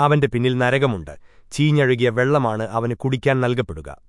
അവന്റെ പിന്നിൽ നരകമുണ്ട്. ചീഞ്ഞഴുകിയ വെള്ളമാണ് അവന് കുടിക്കാൻ നൽകപ്പെടുക.